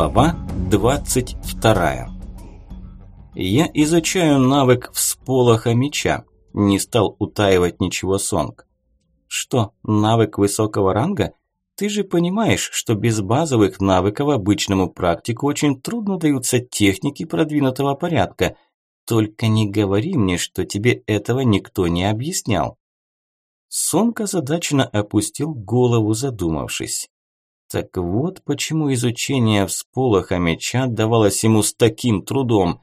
Глава 22 Я изучаю навык всполоха меча. Не стал утаивать ничего Сонг. Что, навык высокого ранга? Ты же понимаешь, что без базовых навыков обычному практику очень трудно даются техники продвинутого порядка. Только не говори мне, что тебе этого никто не объяснял. Сонг озадаченно опустил голову, задумавшись. Так вот почему изучение всполоха меча давалось ему с таким трудом.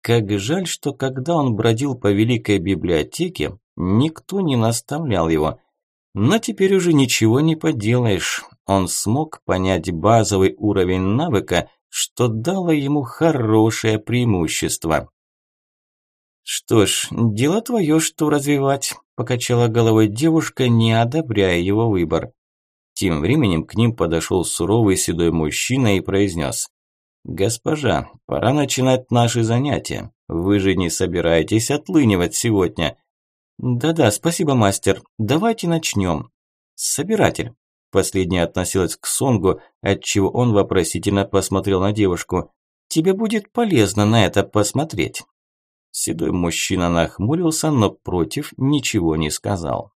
Как жаль, что когда он бродил по Великой Библиотеке, никто не наставлял его. Но теперь уже ничего не поделаешь. Он смог понять базовый уровень навыка, что дало ему хорошее преимущество. «Что ж, дело твое, что развивать», – покачала головой девушка, не одобряя его выбор. Тем временем к ним подошел суровый седой мужчина и произнес. «Госпожа, пора начинать наши занятия. Вы же не собираетесь отлынивать сегодня?» «Да-да, спасибо, мастер. Давайте начнем». «Собиратель». Последняя относилась к Сонгу, отчего он вопросительно посмотрел на девушку. «Тебе будет полезно на это посмотреть». Седой мужчина нахмурился, но против ничего не сказал.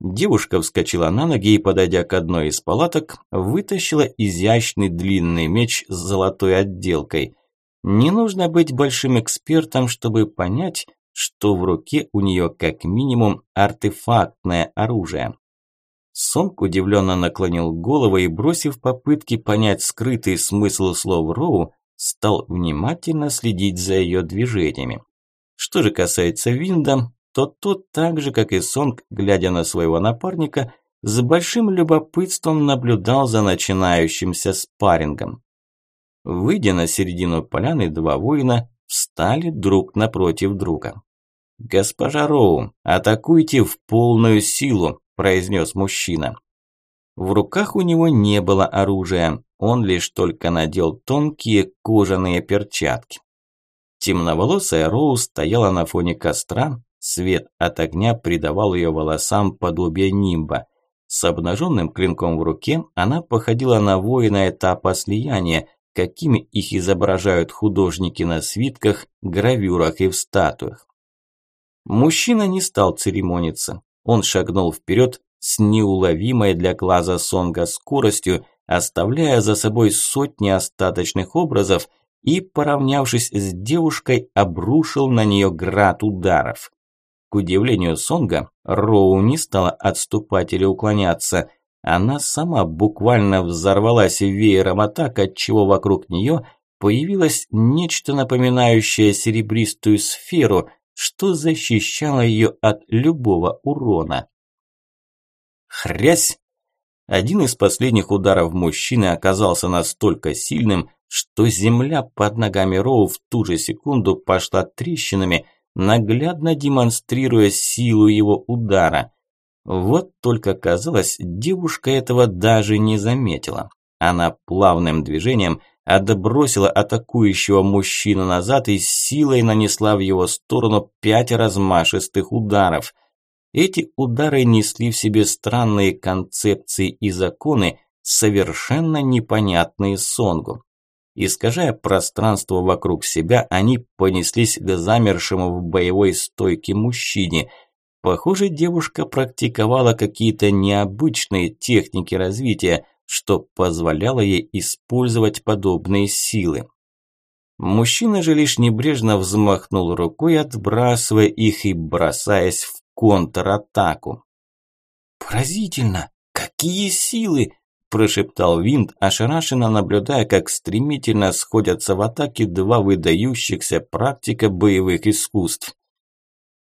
Девушка вскочила на ноги и, подойдя к одной из палаток, вытащила изящный длинный меч с золотой отделкой. Не нужно быть большим экспертом, чтобы понять, что в руке у нее как минимум артефактное оружие. Сонг удивленно наклонил голову и, бросив попытки понять скрытый смысл слов Роу, стал внимательно следить за ее движениями. Что же касается Винда, то тот так же, как и Сонг, глядя на своего напарника, с большим любопытством наблюдал за начинающимся спаррингом. Выйдя на середину поляны, два воина встали друг напротив друга. «Госпожа Роу, атакуйте в полную силу», – произнес мужчина. В руках у него не было оружия, он лишь только надел тонкие кожаные перчатки. Темноволосая Роу стояла на фоне костра, Свет от огня придавал ее волосам подобие нимба. С обнаженным клинком в руке она походила на воина этапа слияния, какими их изображают художники на свитках, гравюрах и в статуях. Мужчина не стал церемониться. Он шагнул вперед с неуловимой для глаза Сонга скоростью, оставляя за собой сотни остаточных образов и, поравнявшись с девушкой, обрушил на нее град ударов. К удивлению Сонга, Роу не стала отступать или уклоняться. Она сама буквально взорвалась веером атак, отчего вокруг нее появилось нечто напоминающее серебристую сферу, что защищало ее от любого урона. Хрясь! Один из последних ударов мужчины оказался настолько сильным, что земля под ногами Роу в ту же секунду пошла трещинами, наглядно демонстрируя силу его удара. Вот только казалось, девушка этого даже не заметила. Она плавным движением отбросила атакующего мужчину назад и силой нанесла в его сторону пять размашистых ударов. Эти удары несли в себе странные концепции и законы, совершенно непонятные Сонгу. Искажая пространство вокруг себя, они понеслись к замершему в боевой стойке мужчине. Похоже, девушка практиковала какие-то необычные техники развития, что позволяло ей использовать подобные силы. Мужчина же лишь небрежно взмахнул рукой, отбрасывая их и бросаясь в контратаку. «Поразительно! Какие силы!» Прошептал Винт, ошарашенно наблюдая, как стремительно сходятся в атаке два выдающихся практика боевых искусств.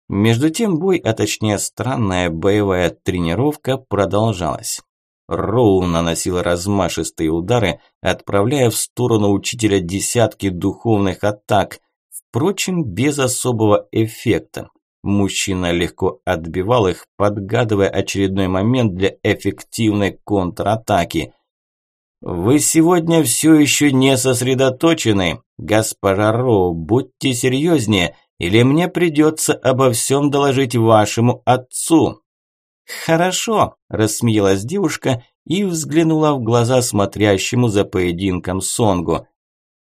Между тем бой, а точнее странная боевая тренировка продолжалась. Роу наносил размашистые удары, отправляя в сторону учителя десятки духовных атак, впрочем, без особого эффекта. Мужчина легко отбивал их, подгадывая очередной момент для эффективной контратаки. «Вы сегодня все еще не сосредоточены. Госпожа Роу, будьте серьезнее, или мне придется обо всем доложить вашему отцу». «Хорошо», – рассмеялась девушка и взглянула в глаза смотрящему за поединком Сонгу.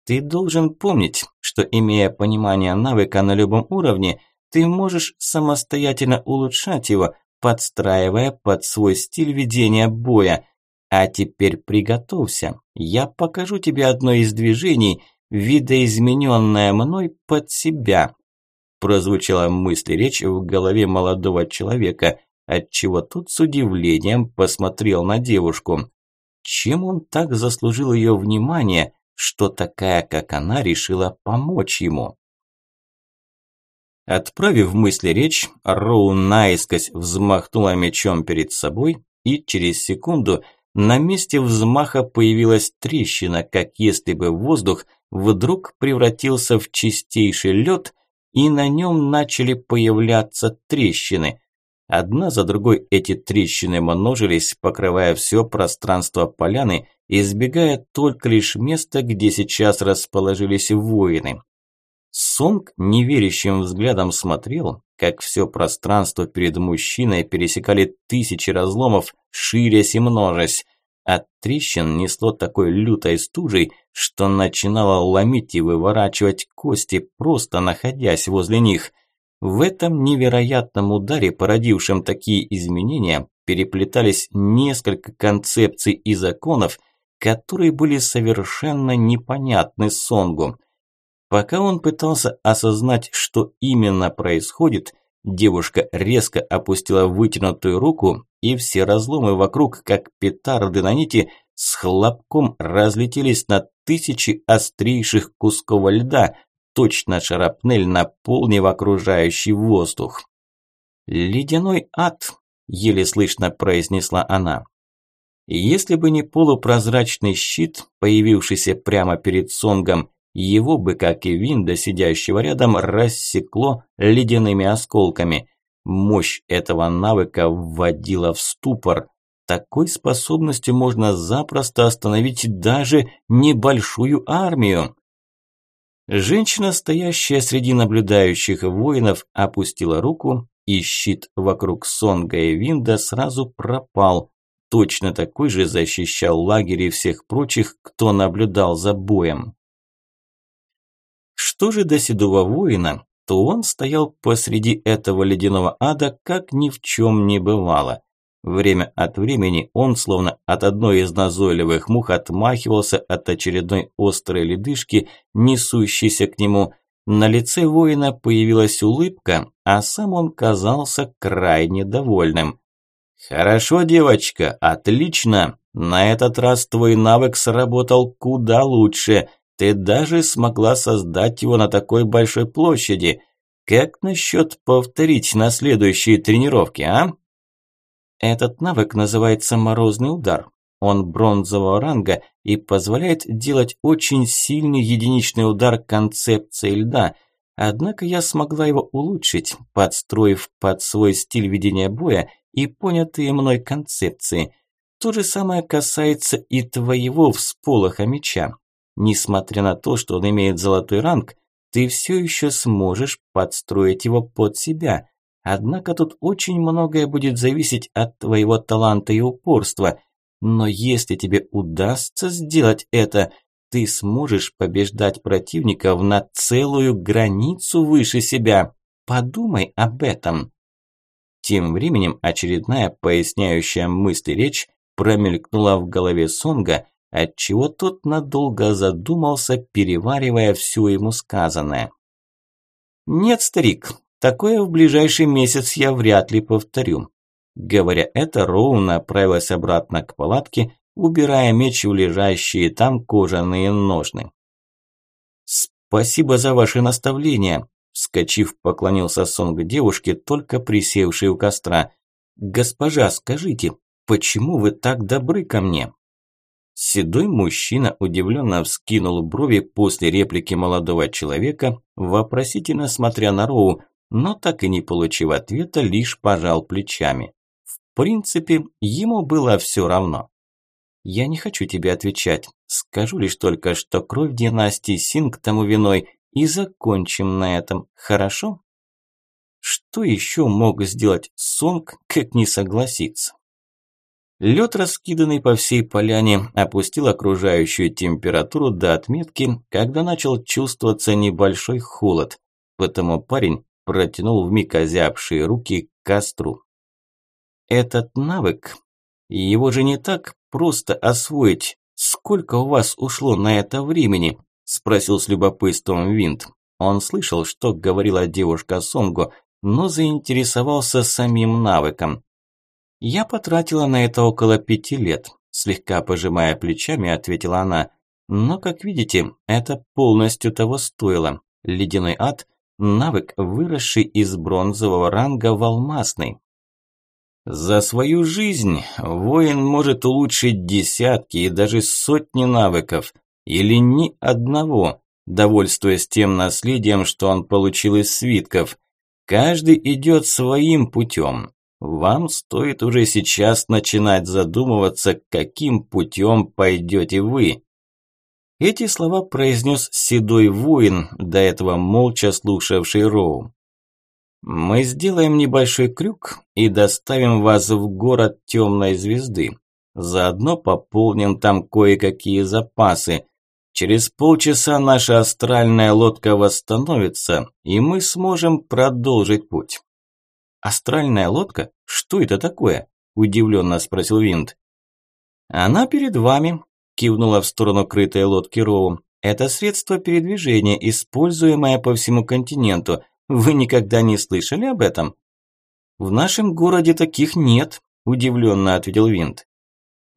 Ты должен помнить, что имея понимание навыка на любом уровне, ты можешь самостоятельно улучшать его, подстраивая под свой стиль ведения боя. А теперь приготовься, я покажу тебе одно из движений, видоизмененное мной под себя. Прозвучала мысль речь в голове молодого человека, отчего тот с удивлением посмотрел на девушку. Чем он так заслужил ее внимание, что такая, как она, решила помочь ему. Отправив мысли речь, Роу наискось взмахнула мечом перед собой, и через секунду на месте взмаха появилась трещина, как если бы воздух вдруг превратился в чистейший лед, и на нем начали появляться трещины. Одна за другой эти трещины множились, покрывая все пространство поляны, избегая только лишь места, где сейчас расположились воины. Сонг неверящим взглядом смотрел, как все пространство перед мужчиной пересекали тысячи разломов, ширясь и множась. От трещин несло такой лютой стужей, что начинало ломить и выворачивать кости, просто находясь возле них – в этом невероятном ударе, породившем такие изменения, переплетались несколько концепций и законов, которые были совершенно непонятны Сонгу. Пока он пытался осознать, что именно происходит, девушка резко опустила вытянутую руку, и все разломы вокруг, как петарды на нити, с хлопком разлетелись на тысячи острейших кусков льда, точно шарапнель, наполнив окружающий воздух. «Ледяной ад», – еле слышно произнесла она. Если бы не полупрозрачный щит, появившийся прямо перед Сонгом, его бы, как и Винда, сидящего рядом, рассекло ледяными осколками. Мощь этого навыка вводила в ступор. Такой способностью можно запросто остановить даже небольшую армию. Женщина, стоящая среди наблюдающих воинов, опустила руку, и щит вокруг Сонга и Винда сразу пропал. Точно такой же защищал лагерь и всех прочих, кто наблюдал за боем. Что же до седого воина, то он стоял посреди этого ледяного ада, как ни в чем не бывало. Время от времени он, словно от одной из назойливых мух, отмахивался от очередной острой ледышки, несущейся к нему. На лице воина появилась улыбка, а сам он казался крайне довольным. «Хорошо, девочка, отлично. На этот раз твой навык сработал куда лучше. Ты даже смогла создать его на такой большой площади. Как насчет повторить на следующей тренировке, а?» Этот навык называется «Морозный удар». Он бронзового ранга и позволяет делать очень сильный единичный удар концепции льда. Однако я смогла его улучшить, подстроив под свой стиль ведения боя и понятые мной концепции. То же самое касается и твоего всполоха меча. Несмотря на то, что он имеет золотой ранг, ты все еще сможешь подстроить его под себя – Однако тут очень многое будет зависеть от твоего таланта и упорства. Но если тебе удастся сделать это, ты сможешь побеждать противников на целую границу выше себя. Подумай об этом. Тем временем очередная поясняющая мысль речь промелькнула в голове Сонга, отчего тот надолго задумался, переваривая все ему сказанное. «Нет, старик, Такое в ближайший месяц я вряд ли повторю. Говоря это, Роу направилась обратно к палатке, убирая меч в лежащие там кожаные ножны. «Спасибо за ваши наставления», – вскочив, поклонился Сонг девушке, только присевшей у костра. «Госпожа, скажите, почему вы так добры ко мне?» Седой мужчина удивленно вскинул брови после реплики молодого человека, вопросительно смотря на Роу, но так и не получив ответа, лишь пожал плечами. В принципе, ему было все равно. «Я не хочу тебе отвечать. Скажу лишь только, что кровь династии Синг тому виной, и закончим на этом, хорошо?» Что еще мог сделать Сонг, как не согласиться? Лед, раскиданный по всей поляне, опустил окружающую температуру до отметки, когда начал чувствоваться небольшой холод, потому парень протянул вмиг озябшие руки к костру. Этот навык, его же не так просто освоить. Сколько у вас ушло на это времени? Спросил с любопытством Винт. Он слышал, что говорила девушка Сонгу, но заинтересовался самим навыком. «Я потратила на это около пяти лет», – слегка пожимая плечами, ответила она. «Но, как видите, это полностью того стоило. Ледяной ад – навык, выросший из бронзового ранга в алмазный. За свою жизнь воин может улучшить десятки и даже сотни навыков, или ни одного, довольствуясь тем наследием, что он получил из свитков. Каждый идет своим путем. Вам стоит уже сейчас начинать задумываться, каким путем пойдете вы. Эти слова произнес седой воин, до этого молча слушавший Роу. Мы сделаем небольшой крюк и доставим вас в город Темной Звезды. Заодно пополним там кое-какие запасы. Через полчаса наша астральная лодка восстановится, и мы сможем продолжить путь. Астральная лодка? Что это такое? Удивленно спросил Винт. Она перед вами, кивнула в сторону крытой лодки Роу. Это средство передвижения, используемое по всему континенту. Вы никогда не слышали об этом? В нашем городе таких нет, удивленно ответил Винт.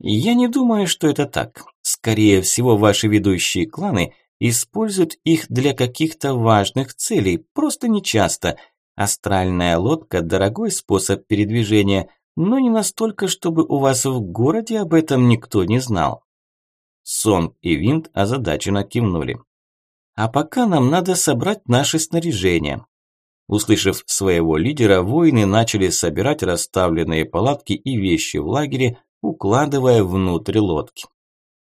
Я не думаю, что это так. Скорее всего, ваши ведущие кланы используют их для каких-то важных целей, просто нечасто. Астральная лодка – дорогой способ передвижения, но не настолько, чтобы у вас в городе об этом никто не знал. Сон и Винт озадаченно кивнули. А пока нам надо собрать наше снаряжение. Услышав своего лидера, воины начали собирать расставленные палатки и вещи в лагере, укладывая внутрь лодки.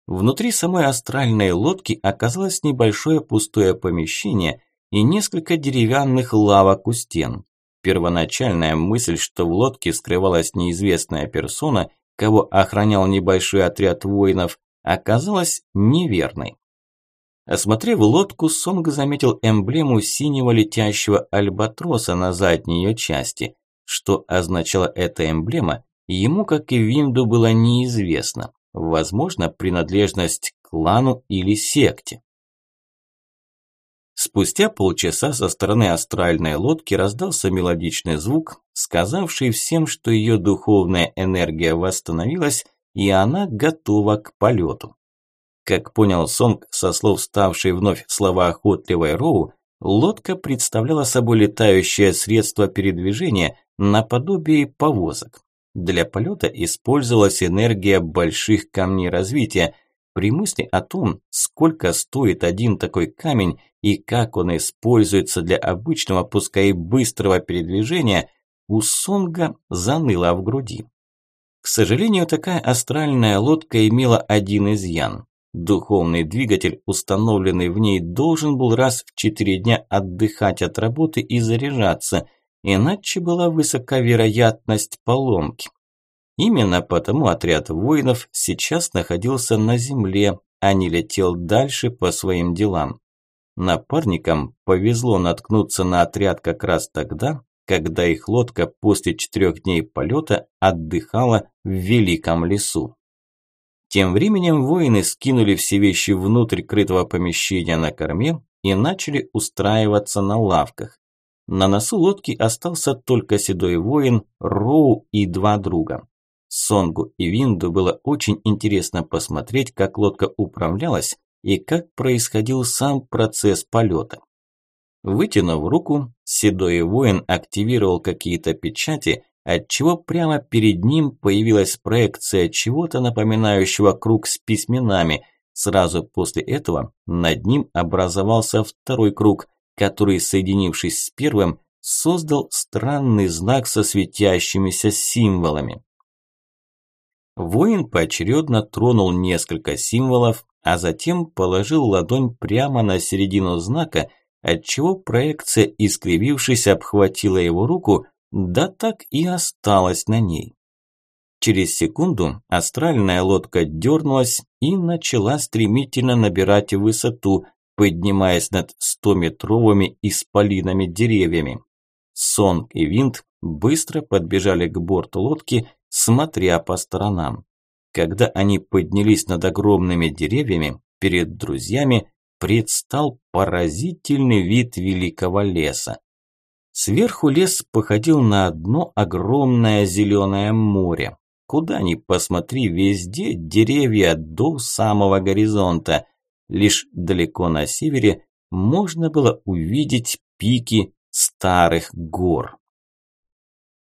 Внутри самой астральной лодки оказалось небольшое пустое помещение и несколько деревянных лавок у стен. Первоначальная мысль, что в лодке скрывалась неизвестная персона, кого охранял небольшой отряд воинов, оказалась неверной. Осмотрев лодку, Сонг заметил эмблему синего летящего альбатроса на задней ее части. Что означала эта эмблема, ему, как и Винду, было неизвестно. Возможно, принадлежность к клану или секте. Спустя полчаса со стороны астральной лодки раздался мелодичный звук, сказавший всем, что ее духовная энергия восстановилась и она готова к полету. Как понял Сонг со слов ставшей вновь слова охотливой Роу, лодка представляла собой летающее средство передвижения наподобие повозок. Для полета использовалась энергия больших камней развития. При мысли о том, сколько стоит один такой камень и как он используется для обычного, пускай и быстрого передвижения, у Сонга заныло в груди. К сожалению, такая астральная лодка имела один изъян. Духовный двигатель, установленный в ней, должен был раз в четыре дня отдыхать от работы и заряжаться, иначе была высока вероятность поломки. Именно потому отряд воинов сейчас находился на земле, а не летел дальше по своим делам. Напарникам повезло наткнуться на отряд как раз тогда, когда их лодка после четырех дней полета отдыхала в великом лесу. Тем временем воины скинули все вещи внутрь крытого помещения на корме и начали устраиваться на лавках. На носу лодки остался только седой воин, Роу и два друга. Сонгу и Винду было очень интересно посмотреть, как лодка управлялась и как происходил сам процесс полета. Вытянув руку, седой воин активировал какие-то печати, отчего прямо перед ним появилась проекция чего-то напоминающего круг с письменами. Сразу после этого над ним образовался второй круг, который, соединившись с первым, создал странный знак со светящимися символами. Воин поочередно тронул несколько символов, а затем положил ладонь прямо на середину знака, отчего проекция, искривившись, обхватила его руку, да так и осталась на ней. Через секунду астральная лодка дернулась и начала стремительно набирать высоту, поднимаясь над стометровыми исполинами деревьями. Сонг и Винт быстро подбежали к борту лодки, смотря по сторонам. Когда они поднялись над огромными деревьями, перед друзьями предстал поразительный вид великого леса. Сверху лес походил на одно огромное зеленое море. Куда ни посмотри, везде деревья до самого горизонта. Лишь далеко на севере можно было увидеть пики старых гор.